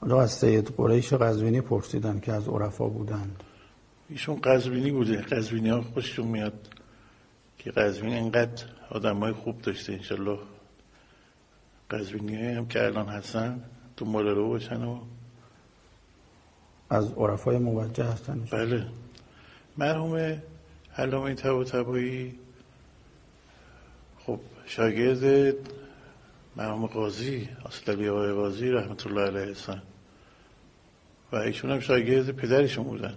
حالا از سید قریش قزوینی پرسیدن که از عرفا بودند. ایشون قزوینی بوده. قزوینی ها خوششون میاد که قزوین اینقدر آدم های خوب داشته انشالله. قزوینی هم که الان هستن تو رو باشن و از عرفای موجه هستن. بله. مرحوم علامه تبا تبایی خب شاگرد مرحوم قاضی اصلی آقای قاضی رحمت الله علیه هستن و ایشون هم شاگرد پدرشون بودن.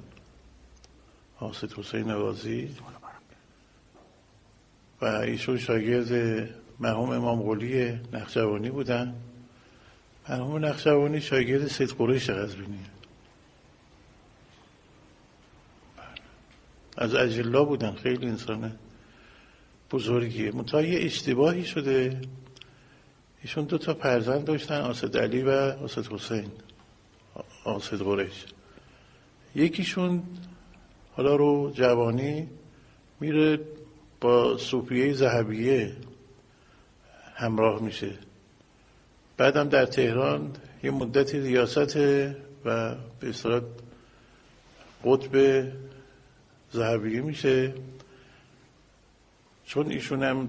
حاسد حسین قاضی و ایشون شاگرد مرحوم امام قلی نقشوانی بودن. مرحوم نقشوانی شاگرد سید قریش قزوینی از اجلا بودن خیلی انسان بزرگیه. منتها یه اشتباهی شده. ایشون دو تا پرزند داشتن آسد علی و آسد حسین. آسد قریش. یکیشون حالا رو جوانی میره با صوفیه زهبیه همراه میشه. بعدم در تهران یه مدت ریاست و به اصطلاح قطب زهبیه میشه. چون ایشون هم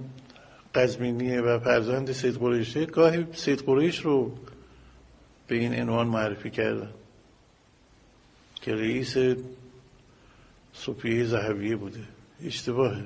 قزمینیه و فرزند سید قریشه گاهی سید قریش رو به این عنوان معرفی کردن که رئیس صوفیه زهبیه بوده. اشتباهه.